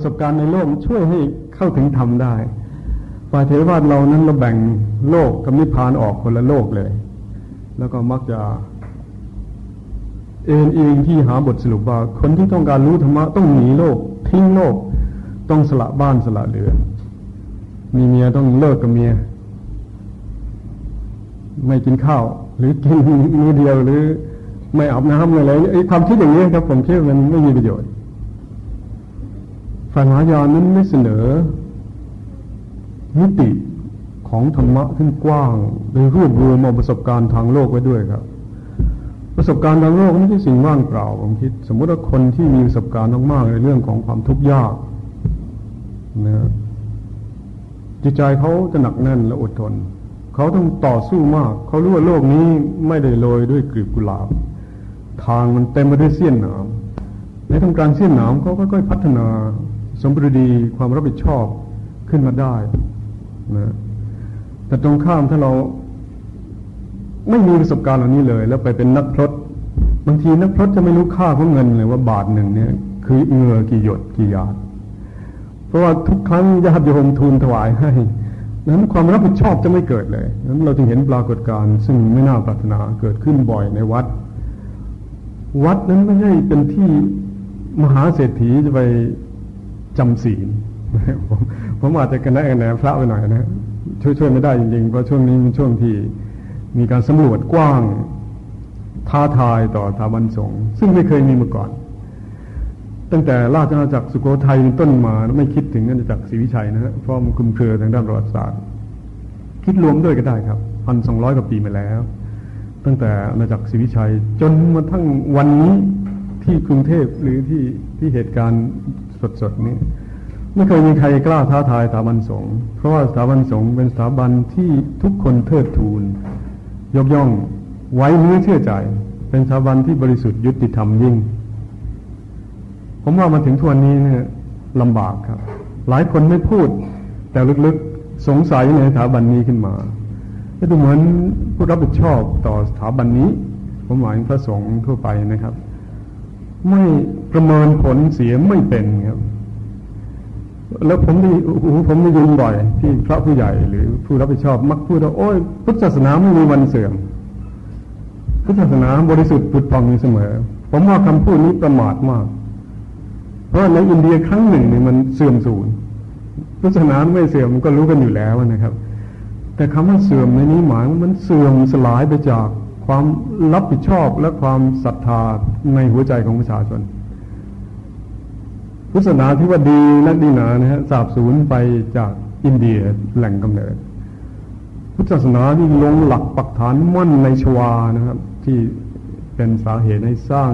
ประสบการณ์ในโลกช่วยให้เข้าถึงธรรมได้ฝ่ายเทรวาสเรานั้นเราแบ่งโลกกับนิพพานออกคนละโลกเลย แล้วก็มักจะเอ็นเองที่หาบทสรุปว่าคนที่ต้องการรู้ธรรมะต้องหนีโลก ทิ้งโลก ต้องสละบ้านสละเรือน มีเมียต้องเลิกกับเมีย ไม่กินข้าว หรือกินมือเดียวหรือไม่อาบน้ำอะไรไอ้ความคิดอย่างนี้ครับ ผมคิดมันไม่มีประโยชน์ ฝ่ายมหายานนั้นไม่เสนอมิติของธรรมะที่กว้างโดยรวบรวมเอาประสบการณ์ทางโลกไว้ด้วยครับ ประสบการณ์ทางโลกไม่ใช่สิ่งว่างเปล่าผมคิด สมมติว่าคนที่มีประสบการณ์มากๆในเรื่องของความทุกข์ยากนะจิตใจเขาจะหนักแน่นและอดทน เขาต้องต่อสู้มาก เขารู้ว่าโลกนี้ไม่ได้โรยด้วยกลีบกุหลาบ ทางมันเต็มไปด้วยเสี้ยนหนามในทำการเสี้ยนหนามเขาค่อยๆพัฒนา สมบูรณ์ดีความรับผิดชอบขึ้นมาได้นะแต่ตรงข้ามถ้าเราไม่มีประสบการณ์เหล่านี้เลย แล้วไปเป็นนักพรตบางทีนักพรตจะไม่รู้ค่าของเงินเลยว่าบาทหนึ่งเนี่ย คือเงือกี่หยดกี่ยาดเพราะว่าทุกครั้งญาติโยมทูลถวายให้นั้นความรับผิดชอบจะไม่เกิดเลยนั้นเราจึงเห็นปรากฏการณ์ซึ่งไม่น่าปรารถนาเกิดขึ้นบ่อยในวัด วัดนั้นไม่ใช่เป็นที่มหาเศรษฐีจะไป จำศีลผมผมอาจจะกันแนะกันแนพระไปหน่อยนะช่วยช่วยไม่ได้จริงๆ เพราะช่วงนี้เป็นช่วงที่มีการสำรวจกว้างท้าทายต่อสถาบันสงฆ์ซึ่งไม่เคยมีมาก่อน ตั้งแต่ราชอาณาจักรสุโขทัยเป็นต้นมาไม่คิดถึงอาณาจักรศรีวิชัยนะฮะเพราะมันคุมเครือทางด้านประวัติศาสตร์ คิดรวมด้วยก็ได้ครับพันสองร้อยกว่าปีมาแล้ว ตั้งแต่อาณาจักรศรีวิชัย จนมาทั้งวันนี้ที่กรุงเทพหรือที่ที่เหตุการณ์ สดๆนี้ไม่เคยมีใครกล้าท้าทายสถาบันสงฆ์เพราะว่าสถาบันสงฆ์เป็นสถาบันที่ทุกคนเทิดทูน ยกย่องไว้เนื้อเชื่อใจเป็นสถาบันที่บริสุทธิ์ยุติธรรมยิ่ง ผมว่ามาถึงทวนนี้เนี่ยลำบากครับ หลายคนไม่พูด แต่ลึกๆสงสัยในสถาบันนี้ขึ้นมาจะดูเหมือนผู้รับผิดชอบต่อสถาบันนี้ ผมหมายถึงพระสงฆ์ทั่วไปนะครับ ไม่ประเมินผลเสียไม่เป็นครับ แล้วผมได้ผมได้ยินบ่อย ที่พระผู้ใหญ่หรือผู้รับผิดชอบมักพูดว่าโอ้ยพุทธศาสนาไม่มีวันเสื่อม พุทธศาสนาบริสุทธิ์ผุดพองอยู่เสมอ ผมว่าคำพูดนี้ประมาทมาก เพราะในอินเดียครั้งหนึ่งเนี่ยมันเสื่อมสูญพุทธศาสนาไม่เสื่อมก็รู้กันอยู่แล้วนะครับ แต่คำว่าเสื่อมในนี้หมายว่ามันเสื่อมสลายไปจาก ความรับผิดชอบและความศรัทธาในหัวใจของประชาชน พุทธศาสนาที่ว่าดีนักดีหนานะฮะสาบสูญไปจากอินเดียแหล่งกำเนิด พุทธศาสนาที่ลงหลักปักฐานมั่นในชวานะครับ ที่เป็นสาเหตุให้สร้าง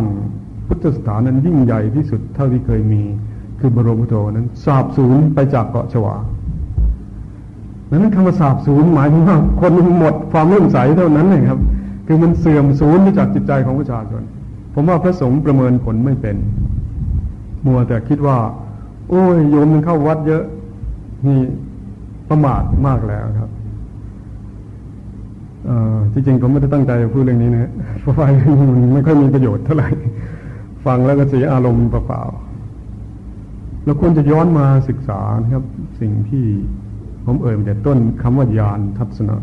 พุทธสถานนั้นยิ่งใหญ่ที่สุดเท่าที่เคยมี คือบรมพุทโธนั้นสาบสูญไปจากเกาะชวาดังนั้นคำว่าสาบสูญหมายถึงว่าคนหมดความเลื่อมใสเท่านั้นเองครับ คือมันเสื่อมสูญไปจากจิตใจของประชาชน ผมว่าพระสงฆ์ประเมินผลไม่เป็น มัวแต่คิดว่า โอ้ยโยมมันเข้าวัดเยอะนี่ประมาทมากแล้วครับที่จริงผมไม่ได้ตั้งใจจะพูดเรื่องนี้นะเพราะว่ามันไม่ค่อยมีประโยชน์เท่าไหร่ ฟังแล้วก็เสียอารมณ์เปล่าๆเราควรจะย้อนมาศึกษานะครับ สิ่งที่ผมเอ่ยมาแต่ต้นคำว่ายานทัศนะ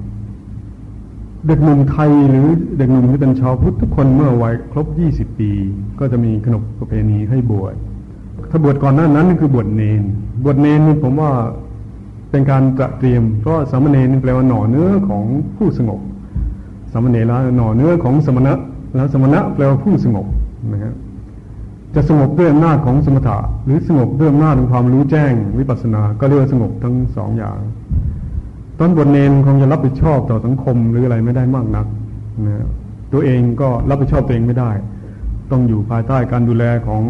เด็กหนุ่มไทยหรือเด็กหนุ่มที่เป็นชาวพุทธทุกคนเมื่อวัยครบยี่สิบปี ก็จะมีขนบประเพณีให้บวชถ้าบวชก่อนหน้านั้นคือบวชเนน บวชเนนนี่ผมว่าเป็นการตระเตรียม เพราะสามเณรนี่แปลว่าหน่อเนื้อของผู้สงบ สามเณรแล้วหน่อเนื้อของสมณะ แล้วสมณะแปลว่าผู้สงบนะครับจะสงบด้วยอำนาจของสมถะหรือสงบด้วยอำนาจของความรู้แจ้งวิปัสสนา ก็เรียกว่าสงบทั้งสองอย่าง ตอนบวชเนนคงจะรับผิดชอบต่อสังคมหรืออะไรไม่ได้มากนักนะตัวเองก็รับผิดชอบตัวเองไม่ได้ ต้องอยู่ภายใต้การดูแลของ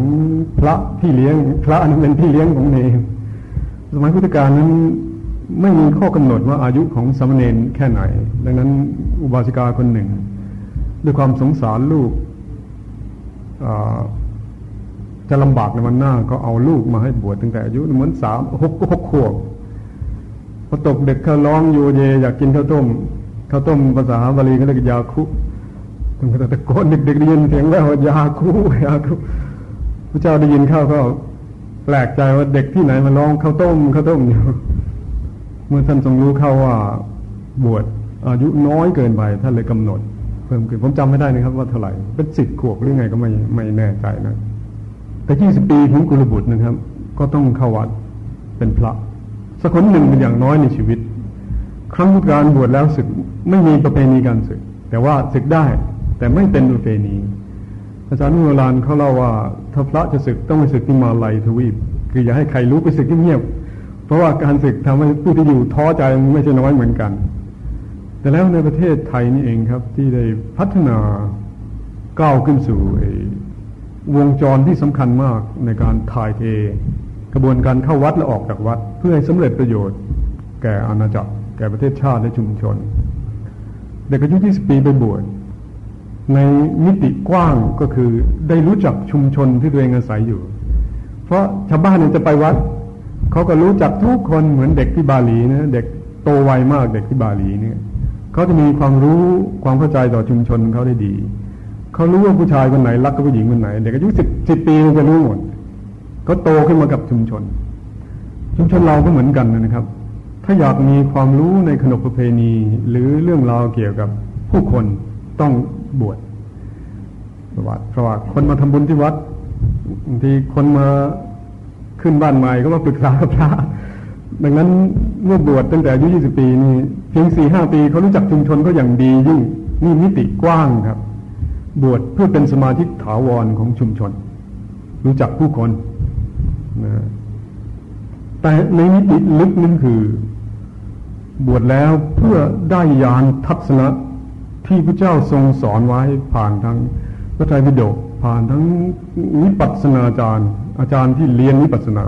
พระพี่เลี้ยง พระนั้นเป็นพี่เลี้ยงของเนรสมัยพุทธกาลนั้นไม่มีข้อกำหนดว่าอายุของสามเณรแค่ไหน ดังนั้นอุบาสิกาคนหนึ่ง ด้วยความสงสารลูกจะลำบากในวันหน้าก็เอาลูกมาให้บวชตั้งแต่อายุเหมือนสามหกหกขวบ อตกเด็กเขาร้องโยเย อยากกินข้าวต้มข้าวต้มภาษาบาลีเขาเรียกยาคุมันก็ตะโกนเด็กๆได้ยินเสียงแล้วยาคูยาคูพระเจ้าได้ยินเข้าก็แปลกใจว่าเด็กที่ไหนมาร้องข้าวต้มข้าวต้มอยู่เมื่อท่านทรงรู้เข้าว่าบวชอายุน้อยเกินไปท่านเลยกำหนด เพิ่มขึ้นผมจำไม่ได้นะครับ ว่าเท่าไหร่เป็นสิบขวบหรือไงก็ไม่ไม่แน่ใจนะแต่ยี่สิบปีของกุลบุตรนะครับ ก็ต้องเข้าวัดเป็นพระ สักคนหนึ่งเป็นอย่างน้อยในชีวิต ครั้งพุทธการบวชแล้วศึกไม่มีประเพณีการศึก แต่ว่าศึกได้แต่ไม่เป็นประเพณีอาจารย์นุโรานเขาเล่าว่าถ้าพระจะศึกต้องไปศึกที่มาลายทวีป คืออย่าให้ใครรู้ไปศึกเงียบเพราะว่าการศึกทำให้ผู้ที่อยู่ท้อใจไม่ใช่น้อยเหมือนกัน แต่แล้วในประเทศไทยนี่เองครับ ที่ได้พัฒนาก้าวขึ้นสู่วงจรที่สำคัญมากในการถ่ายเท กระบวนการเข้าวัดและออกจากวัด เพื่อให้สำเร็จประโยชน์ แก่อาณาจักร แก่ประเทศชาติและชุมชน เด็กอายุ 20 ปีไปบวชในมิติกว้างก็คือได้รู้จักชุมชนที่ตัวเองอาศัยอยู่ เพราะชาวบ้านเนี่ยจะไปวัดเขาก็รู้จักทุกคนเหมือนเด็กที่บาหลีนะเด็กโตไวมากเด็กที่บาหลีเนี่ยเขาจะมีความรู้ความเข้าใจต่อชุมชนเขาได้ดีเขารู้ว่าผู้ชายคนไหนรักกับผู้หญิงคนไหน เด็กอายุสิบสิบปีมันจะรู้หมด เขาโตขึ้นมากับชุมชน ชุมชนเราก็เหมือนกันนะครับ ถ้าอยากมีความรู้ในขนบประเพณี หรือเรื่องราวเกี่ยวกับผู้คนต้องบวชวัดเพราะว่าคนมาทำบุญที่วัดบางทีคนมาขึ้นบ้านใหม่ก็มาปรึกษากับพระดังนั้นเมื่อบวชตั้งแต่อายุ20ปีนี่เพียงสี่ห้าปีเขารู้จักชุมชนเขาอย่างดียิ่งนี่มิติกว้างครับ บวชเพื่อเป็นสมาธิถาวรของชุมชน รู้จักผู้คน นะแต่ในมิติลึกนั่นคือ บวชแล้วเพื่อได้ยานทัศนะที่พระเจ้าทรงสอนไว้ผ่านทั้งพระไตรปิฎกผ่านทั้งวิปัสสนาจารย์ อาจารย์ที่เรียนวิปัสสนา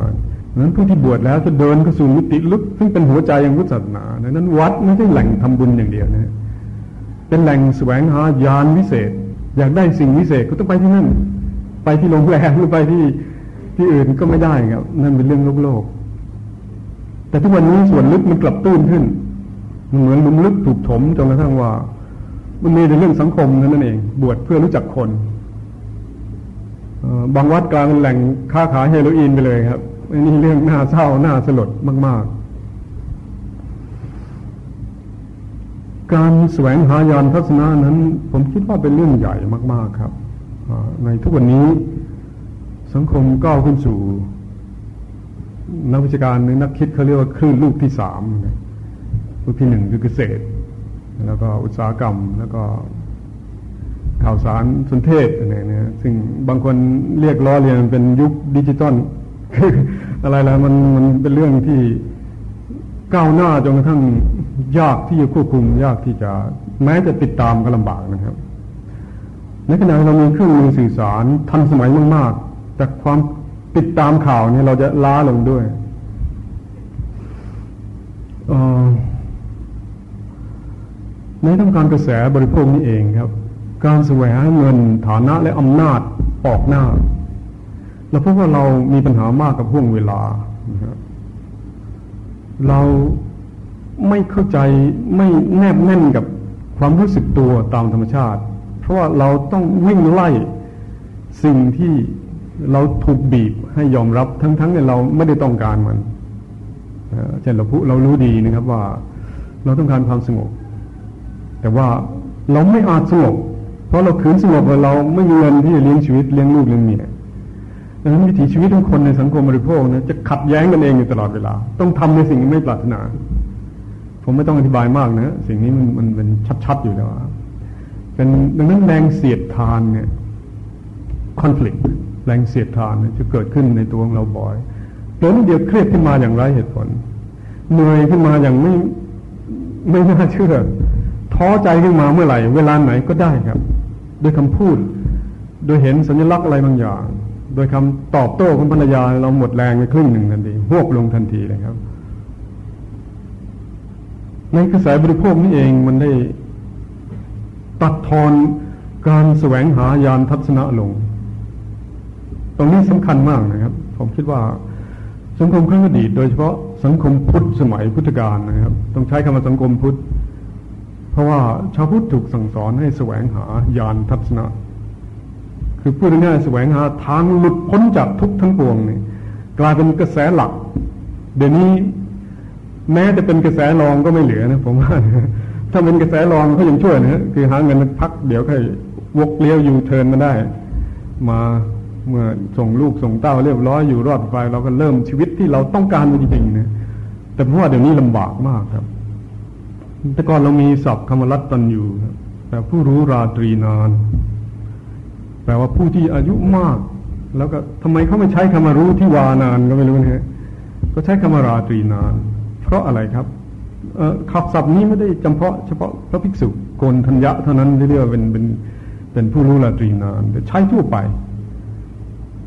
ดังนั้นผู้ที่บวชแล้วจะเดินเข้าสู่มิติลึก ซึ่งเป็นหัวใจของพุทธศาสนาดังนั้นวัดไม่ใช่แหล่งทำบุญอย่างเดียวนะเป็นแหล่งแสวงหายานวิเศษ อยากได้สิ่งวิเศษก็ต้องไปที่นั่น ไปที่โรงแรมหรือไปที่ ที่อื่นก็ไม่ได้ครับ นั่นเป็นเรื่องโลกโลก แต่ทุกวันนี้ส่วนลึกมันกลับตื้นขึ้น มันเหมือนมุมลึกถูกถมจนกระทั่งว่า มันมีในเรื่องสังคมนั่นเอง บวชเพื่อรู้จักคนบางวัดกลางแหล่งค้าขายเฮโรอีนไปเลยครับอันนี้เรื่องน่าเศร้าน่าสลดมาก ๆ การแสวงหายานทัศนะนั้น ผมคิดว่าเป็นเรื่องใหญ่มาก ๆ ครับในทุกวันนี้ สังคมก้าวขึ้นสู่นักวิชาการหรือนักคิดเขาเรียกว่าคลื่นลูกที่สามลูกที่หนึ่งคือเกษตร แล้วก็อุตสาหกรรมแล้วก็ข่าวสารสนเทศอะไรเนี่ยซึ่งบางคนเรียกล้อเรียนเป็นยุคดิจิตอลอะไรแล้วมันมันเป็นเรื่องที่ก้าวหน้าจนกระทั่งยากที่จะควบคุม ยากที่จะแม้จะติดตามก็ลำบากนะครับในขณะเรามีเครื่องมือสื่อสารทันสมัยมาก ๆแต่ความติดตามข่าวนี่เราจะล้าลงด้วยในต้องการกระแสบริโภคนี้เองครับ การแสวงเงินฐานะและอำนาจออกหน้าเราพบว่าเรามีปัญหามากกับห่วงเวลา เราไม่เข้าใจไม่แนบแน่นกับความรู้สึกตัวตามธรรมชาติ เพราะว่าเราต้องวิ่งไล่สิ่งที่ เราถูกบีบให้ยอมรับทั้งๆที่เราไม่ได้ต้องการมันเช่นเราพูเรารู้ดีนะครับว่า เราต้องการความสงบ แต่ว่าเราไม่อาจสงบเพราะเราขืนสงบเราไม่มีเงินที่จะเลี้ยงชีวิตเลี้ยงลูกเลี้ยงเมียดังนั้นวิถีชีวิตของคนในสังคมบริโภคนะจะขัดแย้งกันเองอยู่ตลอดเวลา ต้องทำในสิ่งที่ไม่ปรารถนา ผมไม่ต้องอธิบายมากนะ สิ่งนี้มันมันเป็นชัดๆอยู่แล้วเป็นดังนั้นแรงเสียดทานเนี่ยคอน FLICT แรงเสียดทานจะเกิดขึ้นในตัวของเราบ่อยเกิดเดียวเครียดขึ้นมาอย่างไรเหตุผล เหนื่อยขึ้นมาอย่างไม่ไม่น่าเชื่อ ท้อใจขึ้นมาเมื่อไหร่ เวลาไหนก็ได้ครับ โดยคำพูด โดยเห็นสัญลักษณ์อะไรบางอย่าง โดยคำตอบโต้ของภรรยาเราหมดแรงไปครึ่งหนึ่งทันทีหวบลงทันทีเลยครับ ในกระแสบริโภคนี้เองมันได้ตัดทอนการแสวงหายานทัศนะลง ตรงนี้สำคัญมากนะครับ ผมคิดว่าสังคมครั้งอดีต โดยเฉพาะสังคมพุทธสมัยพุทธกาลนะครับ ต้องใช้คำว่าสังคมพุทธ เพราะว่าชาวพุทธถูกสั่งสอนให้แสวงหายานทัศนะ คือพูดง่ายๆแสวงหาทางหลุดพ้นจากทุกทั้งปวงนี่กลายเป็นกระแสหลัก เดี๋ยวนี้แม้จะเป็นกระแสรองก็ไม่เหลือนะผมว่าถ้าเป็นกระแสรองก็ยังช่วยนะคือหาเงินพักเดี๋ยวค่อยวกเลี้ยวยูเทินมาได้ มา เมื่อส่งลูกส่งเต้าเรียบร้อยอยู่รอดไปเราก็เริ่มชีวิตที่เราต้องการจริงๆนะแต่เพราะว่าเดี๋ยวนี้ลำบากมากครับ แต่ก่อนเรามีศัพท์คำรัตตันอยู่แต่ผู้รู้ราตรีนานแปลว่าผู้ที่อายุมาก แล้วก็ทำไมเขาไม่ใช้คำว่ารู้ที่วานานก็ไม่รู้นะฮะก็ใช้คำว่าราตรีนาน เพราะอะไรครับขับศัพท์นี้ไม่ได้จำเพาะเฉพาะพระภิกษุโกนทัญญะเท่านั้นที่เรียกว่าเป็นเป็นเป็นผู้รู้ราตรีนานแต่ใช้ทั่วไป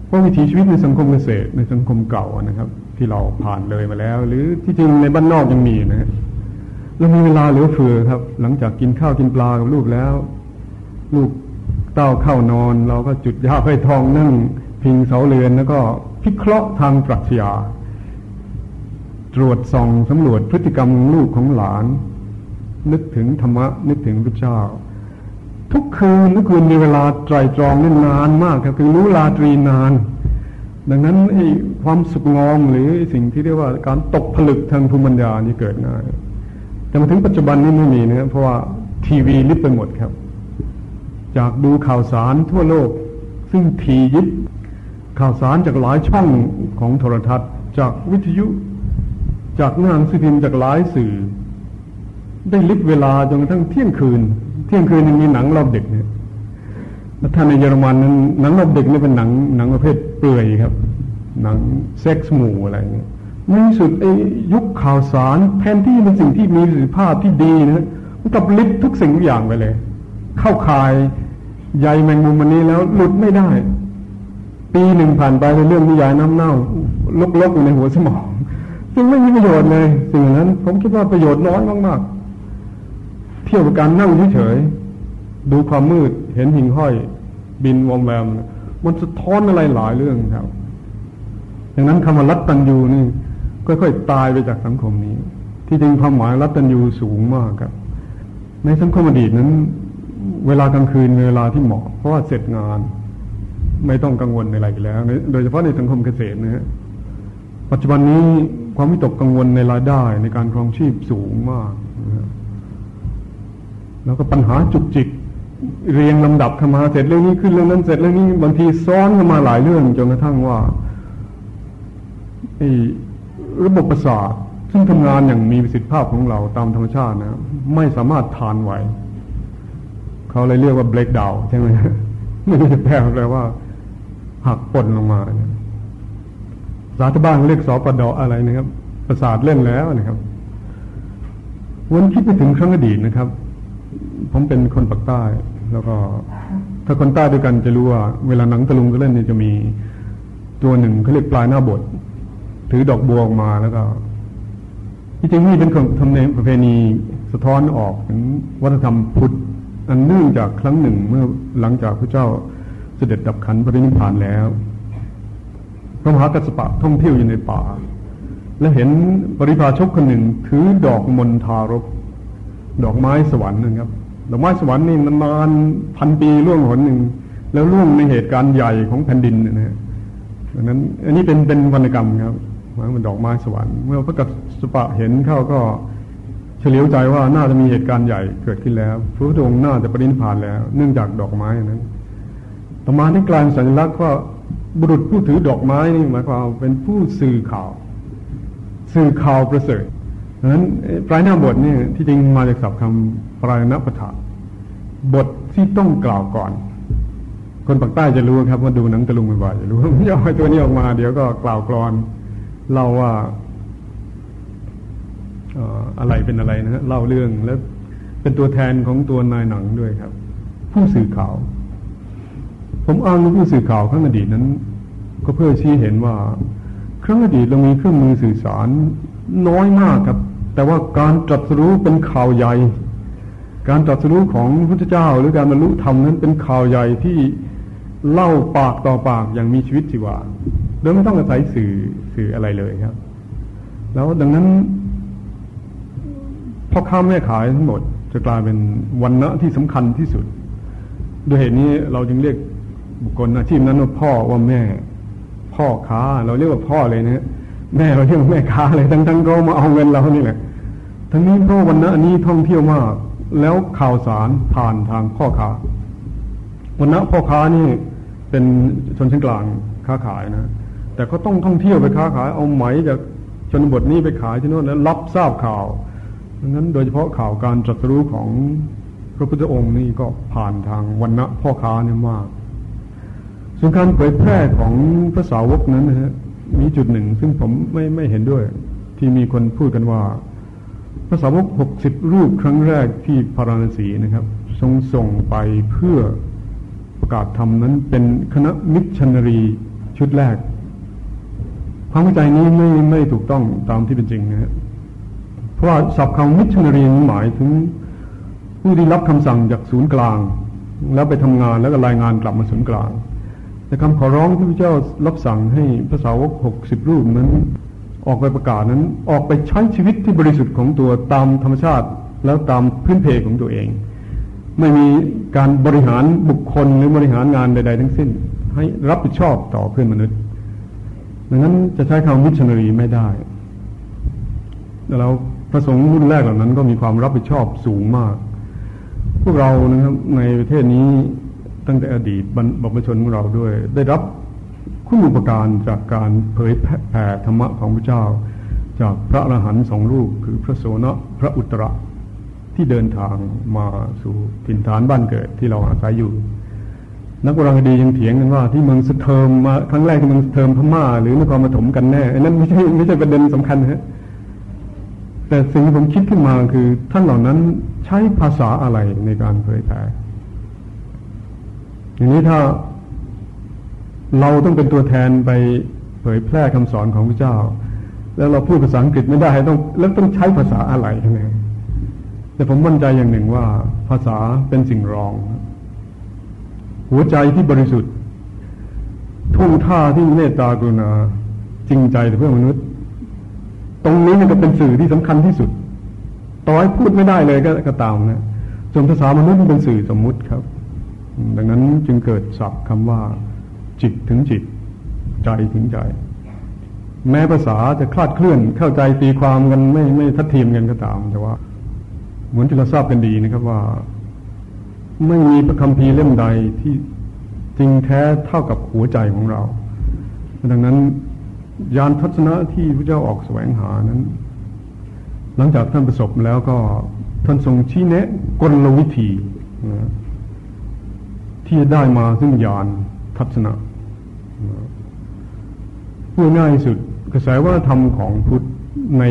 เพราะวิถีชีวิตในสังคมเกษตรในสังคมเก่านะครับ ที่เราผ่านเลยมาแล้ว หรือที่จริงในบ้านนอกยังมีนะฮะเรามีเวลาเหลือเฟือครับ หลังจากกินข้าวกินปลากับลูกแล้ว ลูกเต้าเข้านอน เราก็จุดยาไฟทองนั่ง พิงเสาเรือนแล้วก็พิเคราะห์ทางปรัชญาตรวจส่องสำรวจพฤติกรรมลูกของหลาน นึกถึงธรรมะนึกถึงพระเจ้า ทุกคืนทุกคืนมีเวลาไตรตรองนี่นานมากครับคือรู้ลาตรีนาน ดังนั้นไอ้ความสุขงอมหรือสิ่งที่เรียกว่าการตกผลึกทางภูมิปัญญานี่เกิดง่ายแต่มาถึงปัจจุบันนี้ไม่มีนะครับเพราะว่าทีวีลิบไปหมดครับ จากดูข่าวสารทั่วโลก ซึ่งทียิบข่าวสารจากหลายช่องของโทรทัศน์ จากวิทยุ จากหนังสือพิมพ์จากหลายสื่อ ได้ลิบเวลาจนกระทั่งเที่ยงคืน เที่ยงคืนยังมีหนังรอบเด็กเนี่ยถ้าในเยอรมันนั้นหนังรอบเด็กนี่เป็นหนังหนังประเภทเปลือยครับ หนังเซ็กส์หมู่อะไรเงี้ยในสุดไอ้ยุคข่าวสารแทนที่เป็นสิ่งที่มีประสิทธิภาพที่ดีนะมันกับลิบทุกสิ่งทุกอย่างไปเลย เข้าคายใยแมงมุมมันนี้แล้วหลุดไม่ได้ ปีหนึ่งผ่านไปเรื่องนิยายน้ำเน่าลกๆอยู่ในหัวสมอง ซึ่งไม่มีประโยชน์เลย สิ่งนั้น ผมคิดว่าประโยชน์น้อยมากๆ เที่ยวกับการนั่งเฉยๆดูความมืดเห็นหิ่งห้อย บินวอมแวมมันสะท้อนอะไรหลายเรื่องครับดังนั้นคำว่ารัตตัญญูนี่ค่อยๆตายไปจากสังคมนี้ ที่จริงความหมายรัตตัญญูสูงมากครับ ในสังคมอดีตนั้น เวลากลางคืนเวลาที่เหมาะ เพราะว่าเสร็จงาน ไม่ต้องกังวลอะไรแล้ว โดยเฉพาะในสังคมเกษตรนะฮะปัจจุบันนี้ความวิตกกังวลในรายได้ในการครองชีพสูงมาก แล้วก็ปัญหาจุกจิก เรียงลำดับเข้ามาเสร็จเรื่องนี้ขึ้นเรื่องนั้นเสร็จเรื่องนี้บางทีซ้อนเข้ามาหลายเรื่องจนกระทั่งว่าอระบบประสาทซึ่งทำงานอย่างมีประสิทธิภาพของเราตามธรรมชาตินะไม่สามารถทานไหวเขาเลยเรียกว่าเบรกดาวใช่ไหมไม่รู้แปลอะไรว่า หักปนลงมานสาธบ้านเรียกสอปดออะไรนะครับ ประสาทเล่นแล้วนะครับวันคิดไปถึงครั้งอดีตนะครับ ผมเป็นคนปักใต้ แล้วก็ ถ้าคนใต้ด้วยกันจะรู้ว่า เวลาหนังตะลุงก็เล่นเนี่ยจะมีตัวหนึ่งเขาเรียกปลายหน้าบท ถือดอกบัวออกมาแล้วก็ที่จริงนี่เป็นคนทำในประเพณีสะท้อนออกถึงวัฒนธรรมพุทธอันเนื่องจากครั้งหนึ่งเมื่อหลังจากพระเจ้าเสด็จดับขันปรินิพพานแล้วพระมหากัสปะท่องเที่ยวอยู่ในป่า และเห็นปริพาชกคนหนึ่งถือดอกมณฑารบ ดอกไม้สวรรค์นะครับ ดอกไม้สวรรค์นี่นานพันปีล่วงหนหนึ่งแล้วล่วงในเหตุการณ์ใหญ่ของแผ่นดินนะฮะดังนั้น อันนี้เป็นเป็นวรรณกรรมครับหมายว่าดอกไม้สวรรค์เมื่อพระกัสปะเห็นเข้าก็เฉลียวใจว่าน่าจะมีเหตุการณ์ใหญ่เกิดขึ้นแล้วพระพุทธองค์น่าจะปรินิพพานแล้ว เนื่องจากดอกไม้นั้นต่อมาที่กลายสัญลักษณ์ว่าบุรุษผู้ถือดอกไม้นี่หมายความเป็นผู้สื่อข่าว สื่อข่าวประเสริฐ ดังนั้นปลายหน้าบทนี่ที่จริงมาจากศัพท์คำปลายนปฐาบทที่ต้องกล่าวก่อน คนปากใต้จะรู้ครับว่าดูหนังตะลุงบ่อยๆจะรู้ย่อตัวนี้ออกมา เดี๋ยวก็กล่าวกรอนเล่าว่าอะไรเป็นอะไรนะฮะเล่าเรื่องแล้วเป็นตัวแทนของตัวนายหนังด้วยครับ ผู้สื่อข่าว ผมอ้างผู้สื่อข่าวครั้งอดีตนั้น ก็เพื่อชี้เห็นว่าครั้งอดีตเรามีเครื่องมือสื่อสารน้อยมากครับ แต่ว่าการตรัสรู้เป็นข่าวใหญ่ การตรัสรู้ของพระพุทธเจ้า หรือการบรรลุธรรมนั้นเป็นข่าวใหญ่ที่เล่าปากต่อปากอย่างมีชีวิตชีวาโดยไม่ต้องอาศัยสื่อสื่ออะไรเลยครับ แล้วดังนั้นพ่อค้าแม่ขายทั้งหมด จะกลายเป็นวันณะที่สำคัญที่สุดด้วยเหตุนี้เราจึงเรียกบุคคลอาชีพนั้นว่าพ่อว่าแม่พพ่อค้าเราเรียกว่าพ่อเลยนะ แม่เราเรียกว่าแม่ค้าเลยทั้งทั้งเขามาเอาเงินเรานี่แหละ ทั้งนี้เพราะวันนั้นนี้ท่องเที่ยวมาก แล้วข่าวสารผ่านทางพ่อค้าวันนั้นพ่อค้านี่เป็นชนชั้นกลางค้าขายนะแต่ก็ต้องท่องเที่ยวไปค้าขาย เอาไหมจากชนบทนี้ไปขายที่โน่นแล้วรับทราบข่าวดังนั้นโดยเฉพาะข่าวการตรัสรู้ของพระพุทธองค์นี่ก็ผ่านทางวันณะพ่อค้าเนี่ยมากส่วนการเผยแพร่ของพระสาวกนั้นนะฮะ มีจุดหนึ่ง ซึ่งผมไม่ไม่เห็นด้วย ที่มีคนพูดกันว่าพระสาวกหกสิบรูปครั้งแรกที่พาราณสีนะครับ ทรงส่งไปเพื่อประกาศธรรมนั้นเป็นคณะมิชชันนารีชุดแรก ความเข้าใจนี้ไม่ไม่ถูกต้องตามที่เป็นจริงนะฮะเพราะว่าศัพท์คำมิชชันนารีหมายถึงผู้ที่รับคำสั่งจากศูนย์กลาง แล้วไปทำงานแล้วก็รายงานกลับมาศูนย์กลาง แต่คำขอร้องที่พระเจ้ารับสั่งให้พระสาวกหกสิบรูปนั้น ออกไปประกาศนั้นออกไปใช้ชีวิตที่บริสุทธิ์ของตัวตามธรรมชาติ แล้วตามพื้นเพของตัวเอง ไม่มีการบริหารบุคคลหรือบริหารงานใด ๆ ทั้งสิ้น ให้รับผิดชอบต่อเพื่อนมนุษย์ ดังนั้นจะใช้คำมิชชันนารีไม่ได้แล้วพระสงฆ์รุ่นแรกเหล่านั้นก็มีความรับผิดชอบสูงมาก พวกเรานะครับในประเทศนี้ ตั้งแต่อดีตบรรพชนของเราด้วย ได้รับคุณอุปการจากการเผยแผ่ธรรมะของพระเจ้า จากพระอรหันต์สองรูปคือพระโสนะพระอุตระที่เดินทางมาสู่ถิ่นฐานบ้านเกิดที่เราอาศัยอยู่ นักโบราณคดียังเถียงกันว่าที่เมืองสเทิมมาครั้งแรกที่เมืองสเทิมพม่าหรือนครปฐมกันแน่อันนั้นไม่ใช่ไม่ใช่ประเด็นสำคัญฮะแต่สิ่งที่ผมคิดขึ้นมาคือท่านเหล่านั้นใช้ภาษาอะไรในการเผยแผ่ อย่างนี้ถ้าเราต้องเป็นตัวแทนไปเผยแพร่คำสอนของพระเจ้า แล้วเราพูดภาษาอังกฤษไม่ได้ต้องแล้วต้องใช้ภาษาอะไรใช่ไหมแต่ผมมั่นใจอย่างหนึ่งว่าภาษาเป็นสิ่งรอง หัวใจที่บริสุทธิ์ทุ่งท่าที่เมตตากรุณาจริงใจต่อเพื่อมนุษย์ ตรงนี้มันก็เป็นสื่อที่สำคัญที่สุด ต่อให้พูดไม่ได้เลยก็ก็ตามนะส่วนภาษามนุษย์มันเป็นสื่อสมมุติครับ ดังนั้นจึงเกิดศัพท์คำว่า จิตถึงจิต ใจถึงใจ แม้ภาษาจะคลาดเคลื่อนเข้าใจตีความกันไม่ไม่ทัดเทียมกันก็ตาม แต่ว่า เหมือนที่เราทราบกันดีนะครับว่า ไม่มีพระคัมภีร์เล่มใดที่จริงแท้เท่ากับหัวใจของเรา ดังนั้นยานทัศนะที่พระเจ้าออกแสวงหานั้น หลังจากท่านประสบแล้วก็ท่านทรงชี้แนะกลวิธีนะ ที่ได้มาซึ่งยานทัศนะพูดง่ายสุดกระแสวัฒนธรรมของพุทธใน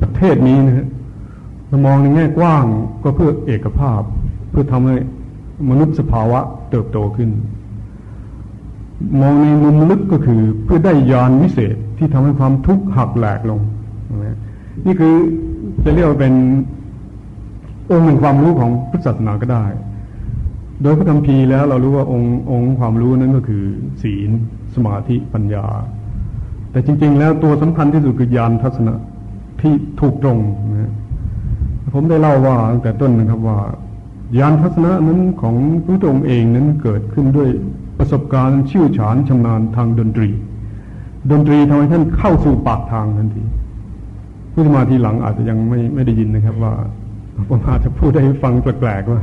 ประเทศนี้นะฮะมองในแง่กว้างก็เพื่อเอกภาพ เพื่อทำให้มนุษย์สภาวะเติบโตขึ้น มองในมุมลึกก็คือเพื่อได้ยานวิเศษที่ทำให้ความทุกข์หักแหลกลง นี่คือจะเรียกว่าเป็นองค์แห่งความรู้ของพุทธศาสนาก็ได้ โดยพระธรรมพีแล้วเรารู้ว่าองค์องค์ความรู้นั้นก็คือ ศีล สมาธิปัญญา แต่จริง ๆ แล้วตัวสำคัญที่สุดคือยานทัศนะที่ถูกตรงนะผมได้เล่าว่าตั้งแต่ต้นนะครับว่ายานทัศนะนั้นของพระองค์เองนั้นเกิดขึ้นด้วยประสบการณ์เชี่ยวชาญชำนาญทางดนตรี ดนตรีทำให้ท่านเข้าสู่ปากทางทันทีผู้ที่มาทีหลังอาจจะยังไม่ไม่ได้ยินนะครับ ว่าผมอาจจะพูดได้ฟังแปลกๆว่า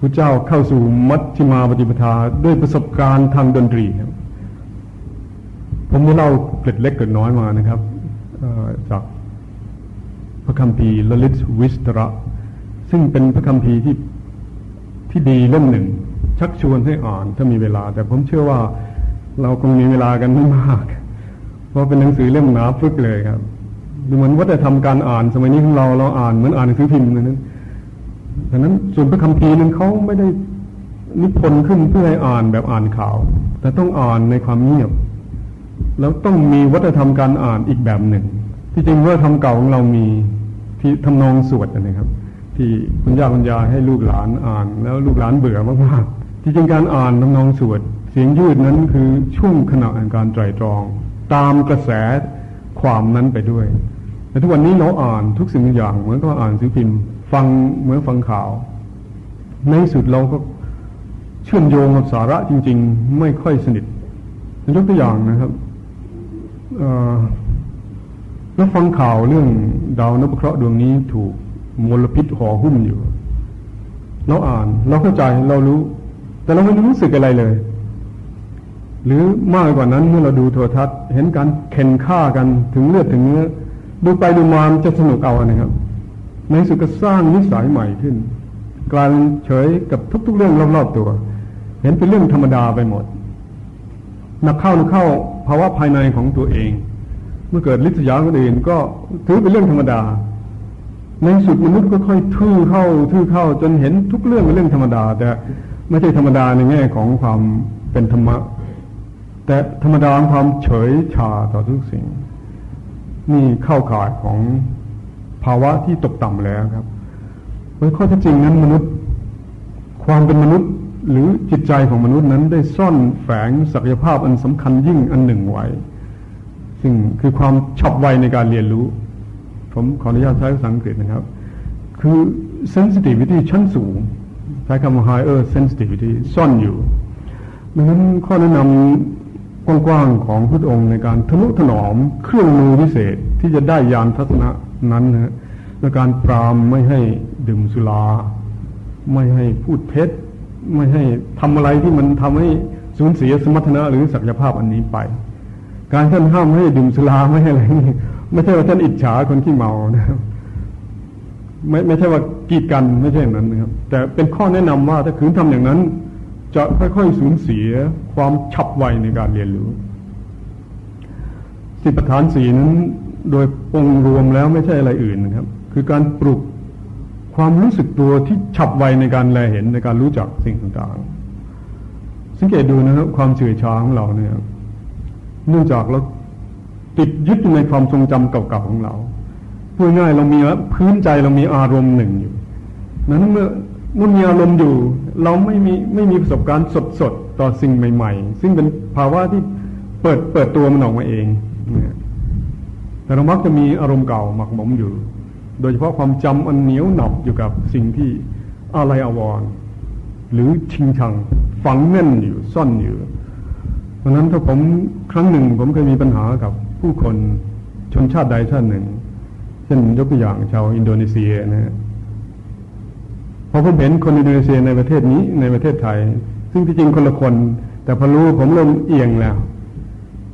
พระเจ้าเข้าสู่มัชฌิมาปฏิปทาด้วยประสบการณ์ทางดนตรีครับผมได้เล่าเกล็ดเล็กเกล็ดน้อยมานะครับจากพระคัมภีร์ลลิตวิสตระ ซึ่งเป็นพระคัมภีร์ที่ที่ดีเล่มหนึ่ง ชักชวนให้อ่านถ้ามีเวลา แต่ผมเชื่อว่าเราคงมีเวลากันไม่มาก เพราะเป็นหนังสือเล่มหนาฟึกเลยครับดูเหมือนว่าจะทำการอ่านสมัยนี้ของเราเราอ่านเหมือนอ่านหนังสือพิมพ์นั้น ดังนั้นส่วนพระคัมภีร์นั้นเขาไม่ได้นิพนธ์ขึ้นเพื่อให้อ่านแบบอ่านข่าว แต่ต้องอ่านในความเงียบ แล้วต้องมีวัฒนธรรมการอ่านอีกแบบหนึ่ง ที่จริงว่าทำเก่าของเรามีที่ทำนองสวดนะครับ ที่คุณย่าคุณยายให้ลูกหลานอ่าน แล้วลูกหลานเบื่อมากๆที่จริงการอ่านทำนองสวด เสียงยืดนั้นคือช่วงขณะแห่งการไตรตรอง ตามกระแสความนั้นไปด้วยแต่ทุกวันนี้เราอ่านทุกสิ่งทุกอย่างเหมือนก็อ่านสื่อพิมพ์ ฟังเหมือนฟังข่าว ในสุดเราก็เชื่อมโยงกับสาระจริง ๆ ไม่ค่อยสนิทยกตัวอย่างนะครับแล้วฟังข่าวเรื่องดาวนพเคราะห์ดวงนี้ถูกมลพิษห่อหุ้มอยู่ เราอ่านเราเข้าใจเรารู้ แต่เราไม่รู้สึกอะไรเลย หรือมากกว่านั้นเมื่อเราดูโทรทัศน์ เห็นการเข็นฆ่ากันถึงเลือดถึงเนื้อดูไปดูมาจะสนุกเอานะครับ ในสุดก็สร้างนิสัยใหม่ขึ้น กลายเฉยกับทุก ๆ เรื่องรอบๆตัว เห็นเป็นเรื่องธรรมดาไปหมดนักเข้านักเข้าภาวะภายในของตัวเอง เมื่อเกิดลิษยาคนอื่นก็ถือเป็นเรื่องธรรมดา ในสุดมนุษย์ก็ค่อยทื่อเข้าทื่อเข้าจนเห็นทุกเรื่องเป็นเรื่องธรรมดา แต่ไม่ใช่ธรรมดาในแง่ของความเป็นธรรมะ แต่ธรรมดาความเฉยชาต่อทุกสิ่ง นี่เข้าข่ายของ ภาวะที่ตกต่ำแล้วครับโดยข้อเที่จริงนั้นมนุษย์ ความเป็นมนุษย์หรือจิตใจของมนุษย์นั้นได้ซ่อนแฝงศักยภาพอันสำคัญยิ่งอันหนึ่งไว้ ซึ่งคือความฉับไวในการเรียนรู้ ผมขออนุญาตใช้ภาษาอังกฤษนะครับ คือ sensitivity ชั้นสูง ใช้คำว่า higher sensitivity ซ่อนอยู่ดังนั้นข้อแนะนำ กว้างๆของพุทธองค์ในการทนุถนอมเครื่องมือพิเศษที่จะได้ยานทัศนะนั้นนะในการปรามไม่ให้ดื่มสุราไม่ให้พูดเท็จไม่ให้ทำอะไรที่มันทำให้สูญเสียสมรรถนะหรือศักยภาพอันนี้ไป การท่านห้ามให้ดื่มสุราไม่ให้อะไรนี่ไม่ใช่ว่าท่านอิจฉาคนขี้เมานะครับไม่ไม่ใช่ว่ากีดกันไม่ใช่อย่างนั้นนะครับแต่เป็นข้อแนะนำว่าถ้าคืนทำอย่างนั้น จะค่อยๆสูญเสียความฉับไวในการเรียนรู้สิบประธานสีนั้นโดยองรวมแล้วไม่ใช่อะไรอื่นนะครับ คือการปลุกความรู้สึกตัวที่ฉับไวในการแลเห็นในการรู้จักสิ่งต่างๆ สังเกตดูนะครับความเฉื่อยช้าของเราเนี่ยเนื่องจากเราติดยึดในความทรงจำเก่าๆของเราพูดง่ายเรามีพื้นใจเรามีอารมณ์หนึ่งอยู่นั้นเมื่อ มื่อมีอารมณ์อยู่ เราไม่มีไม่มีประสบการณ์สดๆต่อสิ่งใหม่ ๆ ซึ่งเป็นภาวะที่เปิดเปิดตัวมันออกมาเองแต่เรามักจะมีอารมณ์เก่าหมักหมมอยู่ โดยเฉพาะความจำอันเหนียวหนับอยู่กับสิ่งที่อะไรอววรหรือชิงชังฝังแน่นอยู่ซ่อนอยู่เพราะนั้นถ้าผมครั้งหนึ่งผมเคยมีปัญหากับผู้คนชนชาติใดชาติหนึ่ง เช่นยกตัวอย่างชาวอินโดนีเซียนะฮะ อผมเห็นคนอินโดนีเซียในประเทศนี้ในประเทศไทย ซึ่งที่จริงคนละคน แต่พอรู้ผมเริ่มเอียงแล้ว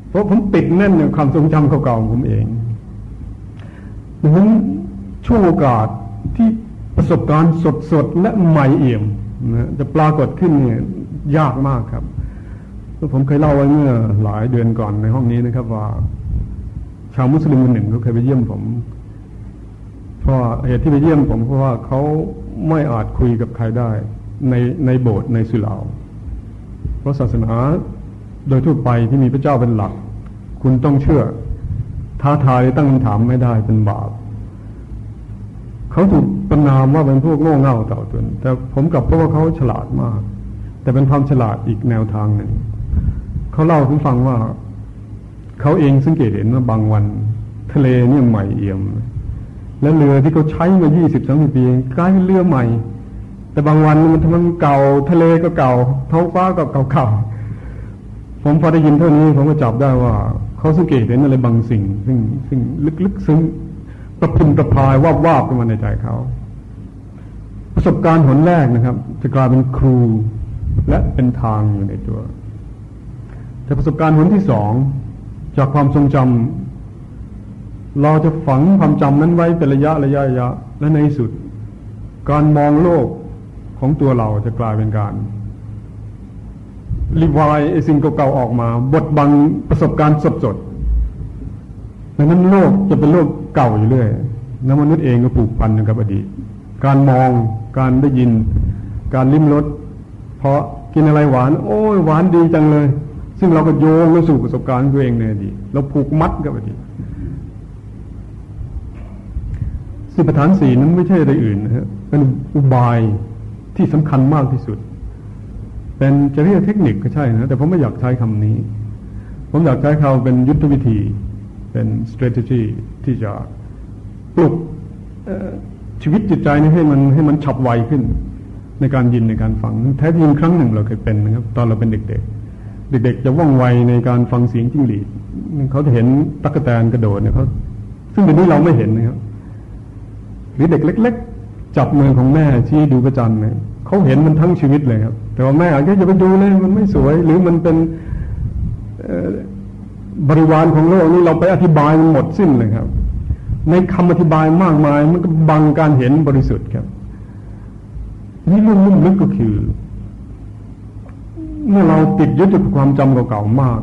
เพราะผมติดแน่นความทรงจำเก่าๆของผมเองดังนั้นช่วงโอกาสที่ประสบการณ์สดๆและใหม่เอี่ยมนะจะปรากฏขึ้นเนี่ยยากมากครับผมเคยเล่าไว้เมื่อหลายเดือนก่อนในห้องนี้นะครับ ว่า ชาวมุสลิมคนหนึ่งเขาเคยไปเยี่ยมผมเพราะเหตุที่ไปเยี่ยมผมเพราะว่าเขา ไม่อาจคุยกับใครได้ ในในโบสถ์ในสุลาเพราะศาสนาโดยทั่วไปที่มีพระเจ้าเป็นหลัก คุณต้องเชื่อ ท้าทายตั้งคำถามไม่ได้เป็นบาปเขาถูกประนามว่าเป็นพวกโง่เง่าเต่าตนแต่ผมกลับเพราะว่าเขาฉลาดมาก แต่เป็นความฉลาดอีกแนวทางหนึ่งเขาเล่าให้ฟังว่า เขาเองสังเกตเห็นว่าบางวัน ทะเลเนี่ยใหม่เอี่ยม และเรือที่เขาใช้มายี่สิบสามสิบปีกลายเป็นเรือใหม่ แต่บางวันมันทำมันเก่า ทะเลก็เก่าท้องฟ้าก็เก่าๆผมพอได้ยินเท่านี้ผมก็จับได้ว่าเขาสังเกตเห็นอะไรบางสิ่ง ซึ่งซึ่งลึกๆซึ้งประพุนประพายวาบวาบขึ้นมาในใจเขาประสบการณ์หนแรกนะครับ จะกลายเป็นครูและเป็นทางอยู่ในตัว แต่ประสบการณ์หนที่สองจากความทรงจำ เราจะฝังความจำนั้นไว้เป็นระยะระยะระยะ และในสุด การมองโลกของตัวเราจะกลายเป็นการรีวายไอสิ่งเก่าๆออกมา บทบังประสบการณ์สดๆดังนั้นโลกจะเป็นโลกเก่าอยู่เรื่อยแล้วมนุษย์เองก็ผูกพันกับอดีต การมองการได้ยิน การลิ้มรสเพราะกินอะไรหวาน โอ้ยหวานดีจังเลย ซึ่งเราก็โยงมาสู่ประสบการณ์ตัวเองในอดีตเราผูกมัดกับอดีต สิบประธานสีนั้นไม่ใช่อะไรอื่นนะฮะเป็นอุบายที่สำคัญมากที่สุด เป็นจะเรียกเทคนิคก็ใช่นะแต่ผมไม่อยากใช้คำนี้ ผมอยากใช้คำเป็นยุทธวิธี เป็น strategy ที่จะปลุกชีวิตจิตใจนี้ให้มันให้มันฉับไวขึ้น ในการยินในการฟัง แท้จริงครั้งหนึ่งเราเคยเป็นนะครับ ตอนเราเป็นเด็ก ๆ เด็ก ๆ จะว่องไวในการฟังเสียงจิ้งหรีดเขาจะเห็นตั๊กแตนกระโดดเนี่ยเขาซึ่งเดี๋ยวนี้เราไม่เห็นนะครับ หรือเด็กเล็ก ๆ จับมือของแม่ที่ดูประจันเนี่ยเขาเห็นมันทั้งชีวิตเลยครับ แต่ว่าแม่อาจจะไปดูเลยมันไม่สวย หรือมันเป็นบริวารของโลกนี้เราไปอธิบายมันหมดสิ้นเลยครับ ในคำอธิบายมากมาย มันก็บังการเห็นบริสุทธิ์ครับนี่เรื่องลุ่มลึกก็คือ เมื่อเราติดยึดกับความจำเก่าๆมาก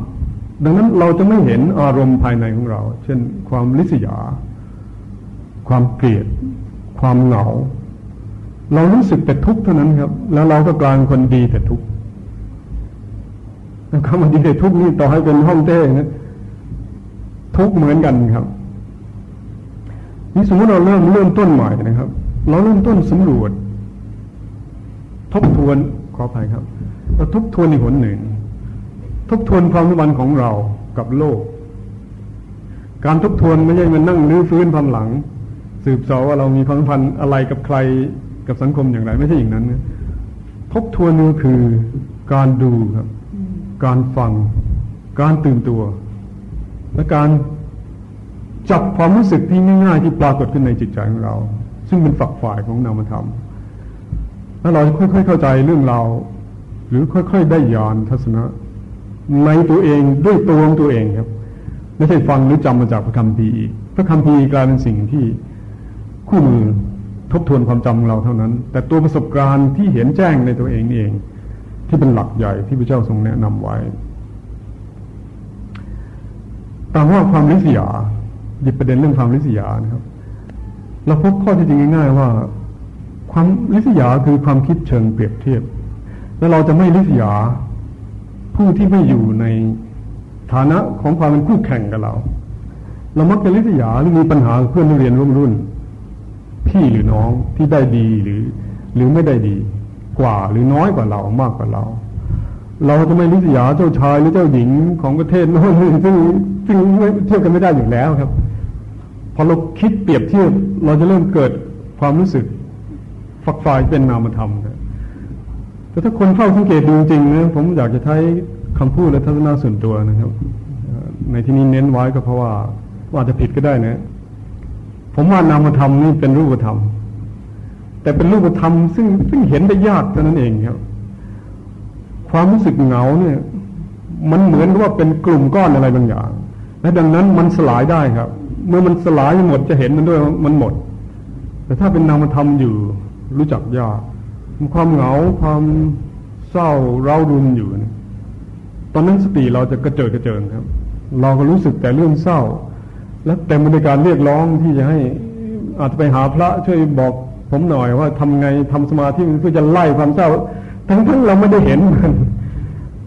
ดังนั้นเราจะไม่เห็นอารมณ์ภายในของเรา เช่น ความลิษยา ความเกลียด ความเหงา เรารู้สึกแต่ทุกข์เท่านั้นครับ แล้วเราก็กลายเป็นคนดีแต่ทุกข์คำว่าดีแต่ทุกข์นี่ต่อให้เป็นห้องเต้นะทุกเหมือนกันครับ นี่สมมติเราเริ่มเริ่มต้นใหม่นะครับ เราเริ่มต้นสำรวจ ทบทวนขออภัยครับเราทบทวนอีกหนหนึ่ง ทบทวนความสัมพันธ์ของเรากับโลก การทบทวนไม่ใช่มันนั่งลื้อฟื้นความหลัง สืบสอบว่าเรามีความสัมพันธ์อะไรกับใครกับสังคมอย่างไร ไม่ใช่อย่างนั้นนะทบทวนนี่คือการดูครับ การฟัง การตื่นตัว และการจับความรู้สึกที่ง่ายๆที่ปรากฏขึ้นในจิตใจของเรา ซึ่งเป็นฝักฝ่ายของนามธรรมแล้วเราจะค่อย ๆ เข้าใจเรื่องเราหรือค่อย ๆ ได้ญาณทัศนะในตัวเองด้วยตัวของตัวเองครับ ไม่ใช่ฟังหรือจำมาจากพระคัมภีร์พระคัมภีร์กลายเป็นสิ่งที่ คู่มือทบทวนความจำของเราเท่านั้น แต่ตัวประสบการณ์ที่เห็นแจ้งในตัวเองนี่เอง ที่เป็นหลักใหญ่ที่พระเจ้าทรงแนะนำไว้ตามว่าความริษยาหยิบประเด็นเรื่องความริษยานะครับ เราพบข้อที่จริงง่าย ๆ ว่า ความริษยาคือความคิดเชิงเปรียบเทียบ แล้วเราจะไม่ริษยาผู้ที่ไม่อยู่ในฐานะของความเป็นคู่แข่งกับเรา เรามักจะริษยาหรือมีปัญหาเพื่อนเรียนร่วมรุ่น พี่หรือน้องที่ได้ดีหรือ หรือไม่ได้ดี กว่าหรือน้อยกว่าเรามากกว่าเรา เราจะไม่ริษยาเจ้าชายหรือเจ้าหญิงของประเทศโน้นซึ่งซึ่งเทียบกันไม่ได้อยู่แล้วครับพอเราคิดเปรียบเทียบเราจะเริ่มเกิดความรู้สึกฝักฝ่ายเป็นนามธรรมนะแต่ถ้าคนเข้าสังเกตดูจริงนะผมอยากจะใช้คำพูดและทัศนะส่วนตัวนะครับ ในที่นี้เน้นไว้ก็เพราะว่าอาจจะผิดก็ได้นะ ผมว่านามธรรมนี่เป็นรูปธรรม แต่เป็นรูปธรรมซึ่งซึ่งเห็นได้ยากเท่านั้นเองครับ ความรู้สึกเหงาเนี่ย มันเหมือนว่าเป็นกลุ่มก้อนอะไรบางอย่าง และดังนั้นมันสลายได้ครับ เมื่อมันสลายหมดจะเห็นมันด้วยมันหมด แต่ถ้าเป็นนามธรรมอยู่ รู้จักยากความเหงาความเศร้าเร้ารุนอยู่ ตอนนั้นสติเราจะกระเจิดกระเจิงครับ เราก็รู้สึกแต่เรื่องเศร้า และเต็มไปด้วยการเรียกร้องที่จะให้อาจจะไปหาพระช่วยบอกผมหน่อยว่าทำไงทำสมาธิเพื่อจะไล่ความเศร้า ทั้งทั้งเราไม่ได้เห็นมัน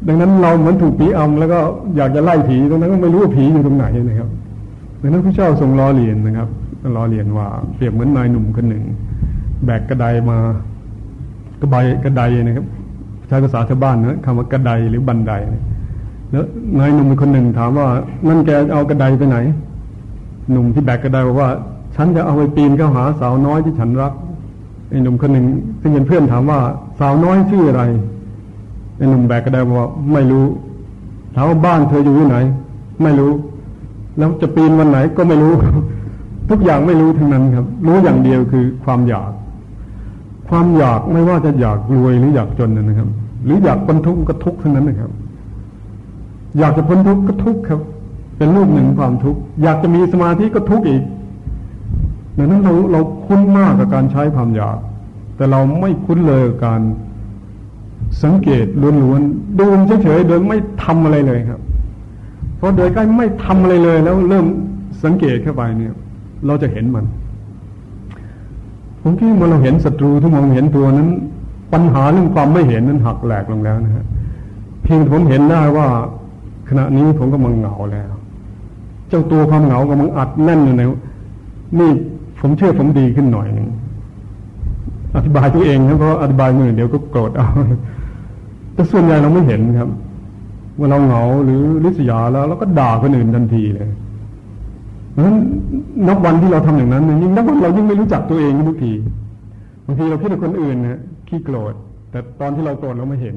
ดังนั้นเราเหมือนถูกผีอำแล้วก็อยากจะไล่ผีตรงนั้นก็ไม่รู้ว่าผีอยู่ตรงไหนนะครับดังนั้นพระเจ้าทรงล้อเลียนนะครับล้อเลียนว่าเปรียบเหมือนนายหนุ่มคนหนึ่ง แบกกระไดมากระบายกระไดนะครับ ใช้ภาษาชาวบ้านนะคำว่ากระไดหรือบันได แล้วนายหนุ่มคนหนึ่งถามว่านั่นแกเอากระไดไปไหน หนุ่มที่แบกกระไดบอกว่า ฉันจะเอาไปปีนเข้าหาสาวน้อยที่ฉันรักไอ้หนุ่มคนหนึ่งที่งเป็นเพื่อนถามว่า สาวน้อยชื่ออะไรไอ้หนุ่มแบกกระไดบอกว่าไม่รู้ถามว่าบ้านเธออยู่ที่ไหน ไม่รู้ แล้วจะปีนวันไหนก็ไม่รู้ทุกอย่างไม่รู้ทั้งนั้นครับ รู้อย่างเดียวคือความอยาก ความอยากไม่ว่าจะอยากรวยหรืออยากจนนะครับ หรืออยากพ้นทุกข์ก็ทุกข์ทั้งนั้นนะครับ อยากจะพ้นทุกข์ก็ทุกข์ครับ เป็นรูปหนึ่งความทุกข์อยากจะมีสมาธิก็ทุกข์อีกดังนั้นเราเราคุ้นมากกับการใช้ความอยาก แต่เราไม่คุ้นเลยกับการสังเกตล้วนๆดูเฉยๆโดยไม่ทำอะไรเลยครับ เพราะโดยการไม่ทำอะไรเลย แล้วเริ่มสังเกตเข้าไปเนี่ย เราจะเห็นมันผมคิดเมื่อเราเห็นศัตรูที่มองเห็นตัวนั้น ปัญหาเรื่องความไม่เห็นนั้นหักแหลกลงแล้วนะฮะเพียงผมเห็นได้ว่าขณะนี้ผมก็มังเหงาแล้ว จ้าตัวความเหงากำลังอัดแน่นอยู่ในนี่ผมเชื่อผมดีขึ้นหน่อยหนึ่งอธิบายตัวเองนะเพราะอธิบายมือเดี๋ยวก็โกรธเอาแต่ส่วนใหญ่เราไม่เห็นครับเมื่อเราเหงาหรือริษยาแล้วเราก็ด่าคนอื่นทันทีเลยเพราะฉะนั้นนับวันที่เราทำอย่างนั้นยิ่งนับวันเรายิ่งไม่รู้จักตัวเองทุกทีบางทีเราคิดว่าคนอื่นนะขี้โกรธแต่ตอนที่เราโกรธเราไม่เห็น